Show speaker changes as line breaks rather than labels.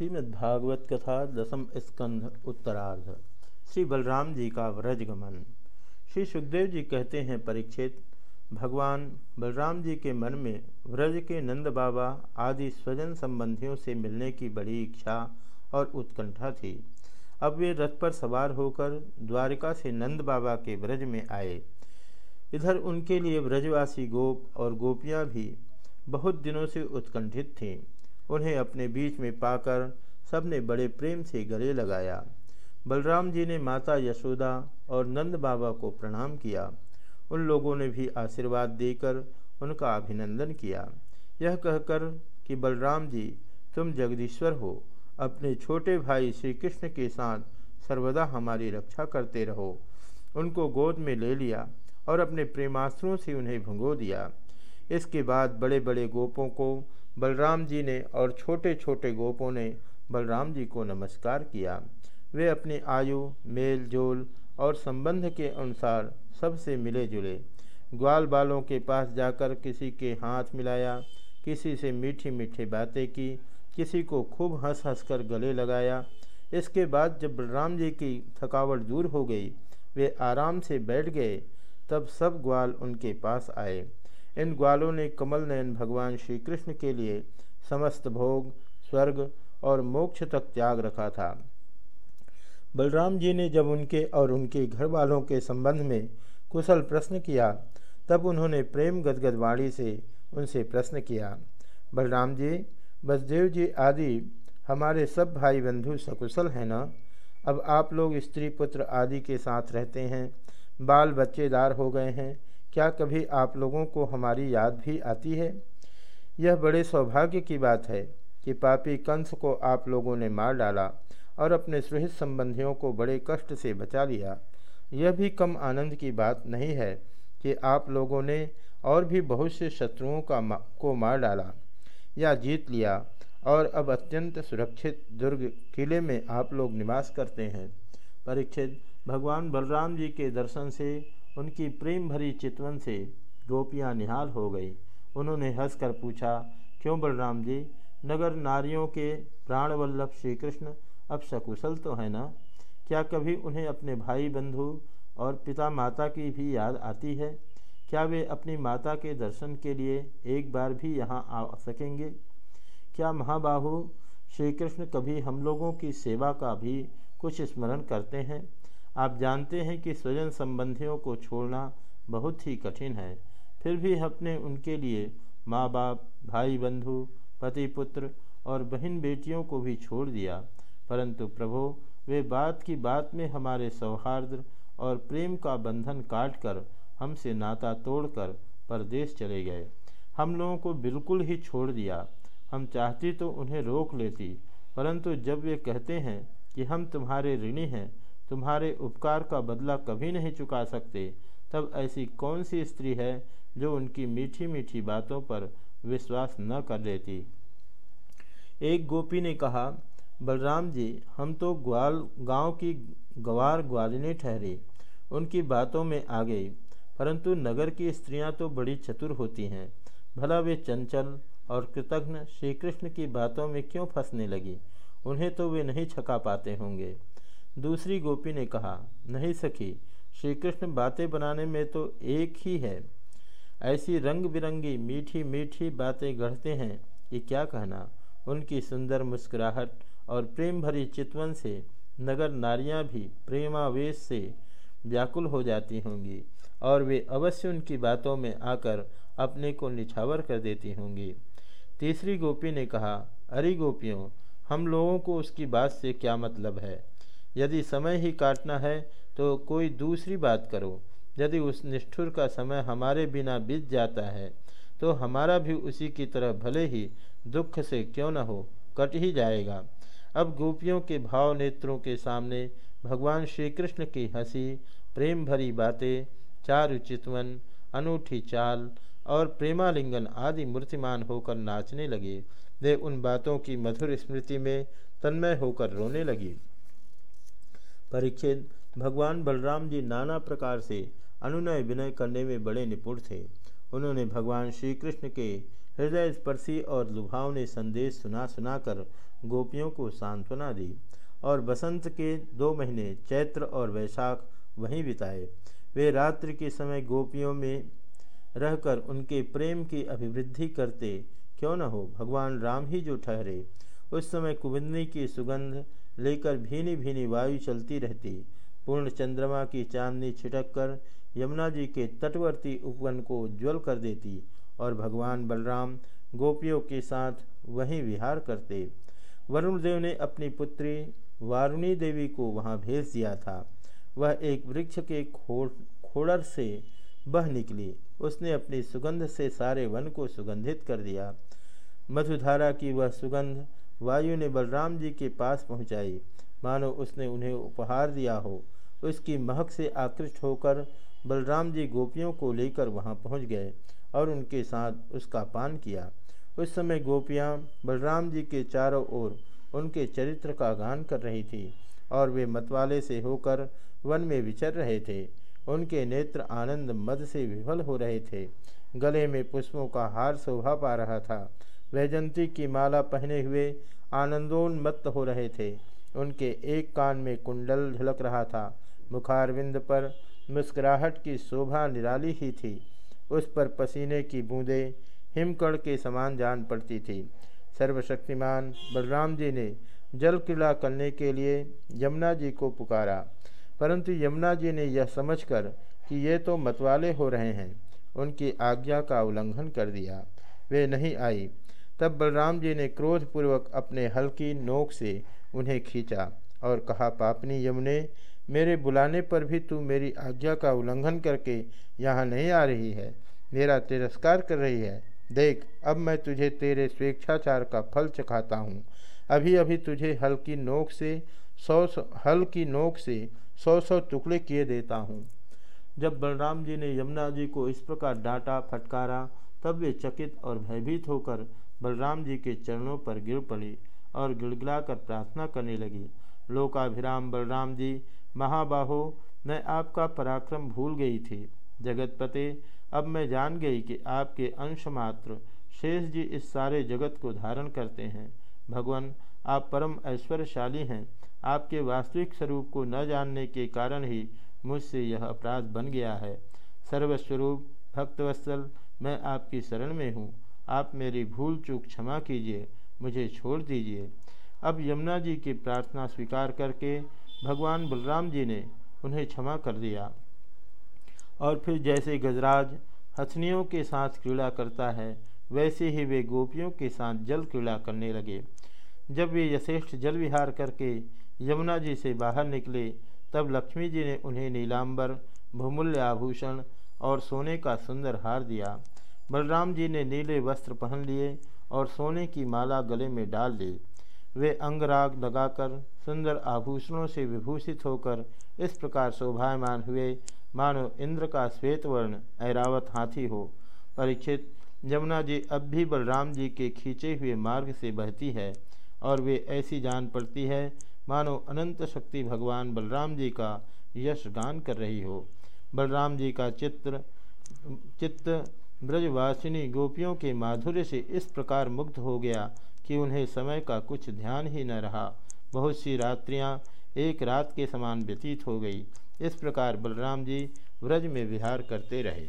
श्रीमद्भागवत कथा दसम स्कंध उत्तरार्ध। श्री बलराम जी का व्रजगमन श्री सुखदेव जी कहते हैं परीक्षित, भगवान, बलराम जी के मन में व्रज के नंद बाबा आदि स्वजन संबंधियों से मिलने की बड़ी इच्छा और उत्कंठा थी। अब वे रथ पर सवार होकर द्वारिका से नंद बाबा के व्रज में आए। इधर उनके लिए व्रजवासी गोप और गोपियाँ भी बहुत दिनों से उत्कंठित थीं। उन्हें अपने बीच में पाकर सबने बड़े प्रेम से गले लगाया। बलराम जी ने माता यशोदा और नंद बाबा को प्रणाम किया। उन लोगों ने भी आशीर्वाद देकर उनका अभिनंदन किया। यह कहकर कि बलराम जी, तुम जगदीश्वर हो। अपने छोटे भाई श्री कृष्ण के साथ सर्वदा हमारी रक्षा करते रहो। उनको गोद में ले लिया और अपने प्रेमास्त्रों से उन्हें भंगो दिया। इसके बाद बड़े बड़े गोपों को बलराम जी ने और छोटे छोटे गोपों ने बलराम जी को नमस्कार किया। वे अपनी आयु मेल जोल और संबंध के अनुसार सबसे मिले जुले ग्वाल बालों के पास जाकर किसी के हाथ मिलाया, किसी से मीठी मीठी बातें की, किसी को खूब हंस हंस कर गले लगाया। इसके बाद जब बलराम जी की थकावट दूर हो गई, वे आराम से बैठ गए, तब सब ग्वाल उनके पास आए। इन ग्वालों ने कमल नयन भगवान श्री कृष्ण के लिए समस्त भोग, स्वर्ग और मोक्ष तक त्याग रखा था। बलराम जी ने जब उनके और उनके घर वालों के संबंध में कुशल प्रश्न किया, तब उन्होंने प्रेम गदगद वाणी से उनसे प्रश्न किया, बलराम जी, बसदेव जी आदि हमारे सब भाई बंधु सकुशल हैं ना? अब आप लोग स्त्री पुत्र आदि के साथ रहते हैं बाल बच्चेदार हो गए हैं क्या कभी आप लोगों को हमारी याद भी आती है? यह बड़े सौभाग्य की बात है कि पापी कंस को आप लोगों ने मार डाला और अपने सुहित संबंधियों को बड़े कष्ट से बचा लिया। यह भी कम आनंद की बात नहीं है कि आप लोगों ने और भी बहुत से शत्रुओं का मा, को मार डाला या जीत लिया और अब अत्यंत सुरक्षित दुर्ग किले में आप लोग निवास करते हैं। परीक्षित भगवान बलराम जी के दर्शन से उनकी प्रेम भरी चितवन से गोपियाँ निहाल हो गई। उन्होंने हंसकर पूछा, क्यों बलराम जी? नगर नारियों के प्राणवल्लभ श्री कृष्ण अब सकुशल तो है ना? क्या कभी उन्हें अपने भाई बंधु और पिता माता की भी याद आती है? क्या वे अपनी माता के दर्शन के लिए एक बार भी यहाँ आ सकेंगे? क्या महाबाहु श्री कृष्ण कभी हम लोगों की सेवा का भी कुछ स्मरण करते हैं? आप जानते हैं कि स्वजन संबंधियों को छोड़ना बहुत ही कठिन है। फिर भी अपने उनके लिए माँ बाप भाई बंधु पति पुत्र और बहन बेटियों को भी छोड़ दिया। परंतु प्रभो, वे बात की बात में हमारे सौहार्द और प्रेम का बंधन काटकर हमसे नाता तोड़कर परदेश चले गए। हम लोगों को बिल्कुल ही छोड़ दिया। हम चाहती तो उन्हें रोक लेती, परंतु जब वे कहते हैं कि हम तुम्हारे ऋणी हैं तुम्हारे उपकार का बदला कभी नहीं चुका सकते। तब ऐसी कौन सी स्त्री है जो उनकी मीठी मीठी बातों पर विश्वास न कर लेती? एक गोपी ने कहा, बलराम जी, हम तो ग्वाल, गाँव की गवार ग्वालिनी ठहरी। उनकी बातों में आ गई। परंतु नगर की स्त्रियाँ तो बड़ी चतुर होती हैं। भला वे चंचल और कृतघ्न श्री कृष्ण की बातों में क्यों फंसने लगी? उन्हें तो वे नहीं छका पाते होंगे। दूसरी गोपी ने कहा, नहीं सखी श्री कृष्ण बातें बनाने में तो एक ही है। ऐसी रंग बिरंगी मीठी मीठी बातें गढ़ते हैं कि क्या कहना? उनकी सुंदर मुस्कुराहट और प्रेम भरी चितवन से नगर नारियाँ भी प्रेमावेश से व्याकुल हो जाती होंगी और वे अवश्य उनकी बातों में आकर अपने को निछावर कर देती होंगी। तीसरी गोपी ने कहा, अरे गोपियों, हम लोगों को उसकी बात से क्या मतलब है? यदि समय ही काटना है तो कोई दूसरी बात करो। यदि उस निष्ठुर का समय हमारे बिना बीत जाता है तो हमारा भी उसी की तरह भले ही दुख से क्यों न हो, कट ही जाएगा। अब गोपियों के भाव नेत्रों के सामने भगवान श्री कृष्ण की हँसी, प्रेम भरी बातें, चारु चितवन, अनूठी चाल और प्रेमालिंगन आदि मूर्तिमान होकर नाचने लगे। वे उन बातों की मधुर स्मृति में तन्मय होकर रोने लगी। परीक्षित। भगवान बलराम जी नाना प्रकार से अनुनय विनय करने में बड़े निपुण थे। उन्होंने भगवान श्री कृष्ण के हृदय स्पर्शी और लुभावने संदेश सुना सुनाकर गोपियों को सांत्वना दी और बसंत के दो महीने चैत्र और वैशाख वहीं बिताए। वे रात्रि के समय गोपियों में रहकर उनके प्रेम की अभिवृद्धि करते क्यों न हो, भगवान राम ही जो ठहरे। उस समय कुबंदी की सुगंध लेकर भीनी भीनी वायु चलती रहती। पूर्ण चंद्रमा की चांदनी छिटक कर यमुना जी के तटवर्ती उपवन को उज्ज्वल कर देती और भगवान बलराम गोपियों के साथ वहीं विहार करते। वरुण देव ने अपनी पुत्री वारुणी देवी को वहाँ भेज दिया था। वह एक वृक्ष के खोड़, खोड़र से बह निकली। उसने अपनी सुगंध से सारे वन को सुगंधित कर दिया। मधुधारा की वह सुगंध वायु ने बलराम जी के पास पहुंचाई। मानो उसने उन्हें उपहार दिया हो। उसकी महक से आकृष्ट होकर बलराम जी गोपियों को लेकर वहाँ पहुँच गए और उनके साथ उसका पान किया। उस समय गोपियाँ बलराम जी के चारों ओर उनके चरित्र का गान कर रही थी और वे मतवाले से होकर वन में विचर रहे थे। उनके नेत्र आनंद मद से विफल हो रहे थे। गले में पुष्पों का हार शोभा पा रहा था। वैजंती की माला पहने हुए आनंदोन्मत्त हो रहे थे। उनके एक कान में कुंडल झलक रहा था। मुखारविंद पर मुस्कुराहट की शोभा निराली ही थी। उस पर पसीने की बूंदें हिमकड़ के समान जान पड़ती थी। सर्वशक्तिमान बलराम जी ने जल क्रीड़ा करने के लिए यमुना जी को पुकारा। परंतु यमुना जी ने यह समझकर कि ये तो मतवाले हो रहे हैं, उनकी आज्ञा का उल्लंघन कर दिया। वे नहीं आई। तब बलराम जी ने क्रोधपूर्वक अपने हल्की नोक से उन्हें खींचा और कहा, पापनी यमुने, मेरे बुलाने पर भी तू मेरी आज्ञा का उल्लंघन करके यहाँ नहीं आ रही है। मेरा तिरस्कार कर रही है। देख, अब मैं तुझे तेरे स्वेच्छाचार का फल चखाता हूँ। अभी अभी तुझे हल्की नोक से, सौ सौ हल की नोक से सौ सौ टुकड़े किए देता हूँ। जब बलराम जी ने यमुना जी को इस प्रकार डांटा, फटकारा, तब वे चकित और भयभीत होकर बलराम जी के चरणों पर गिर पड़ी और गिड़गिड़ाकर प्रार्थना करने लगी। लोकाभिराम, बलराम जी, महाबाहो, मैं आपका पराक्रम भूल गई थी। जगतपते, अब मैं जान गई कि आपके अंश मात्र शेष जी इस सारे जगत को धारण करते हैं। भगवान, आप परम ऐश्वर्यशाली हैं। आपके वास्तविक स्वरूप को न जानने के कारण ही मुझसे यह अपराध बन गया है। सर्वस्वरूप, भक्तवत्सल, मैं आपकी शरण में हूँ। आप मेरी भूल चूक क्षमा कीजिए, मुझे छोड़ दीजिए। अब यमुना जी की प्रार्थना स्वीकार करके भगवान बलराम जी ने उन्हें क्षमा कर दिया। और फिर जैसे गजराज हथनियों के साथ क्रीड़ा करता है, वैसे ही वे गोपियों के साथ जल क्रीड़ा करने लगे। जब वे यथेष्ट जल विहार करके यमुना जी से बाहर निकले, तब लक्ष्मी जी ने उन्हें नीलांबर, बहुमूल्य आभूषण और सोने का सुंदर हार दिया। बलराम जी ने नीले वस्त्र पहन लिए और सोने की माला गले में डाल ली वे अंगराग लगाकर सुंदर आभूषणों से विभूषित होकर इस प्रकार शोभायमान हुए। मानो इंद्र का श्वेत वर्ण ऐरावत हाथी हो। परीक्षित, यमुना जी अब भी बलराम जी के खींचे हुए मार्ग से बहती है और वे ऐसी जान पड़ती है, मानो अनंत शक्ति भगवान बलराम जी का यश गान कर रही हो। बलराम जी का चित्र, चित्त ब्रजवासिनी गोपियों के माधुर्य से इस प्रकार मुग्ध हो गया कि उन्हें समय का कुछ ध्यान ही न रहा। बहुत सी रात्रियाँ एक रात के समान व्यतीत हो गई। इस प्रकार बलराम जी व्रज में विहार करते रहे।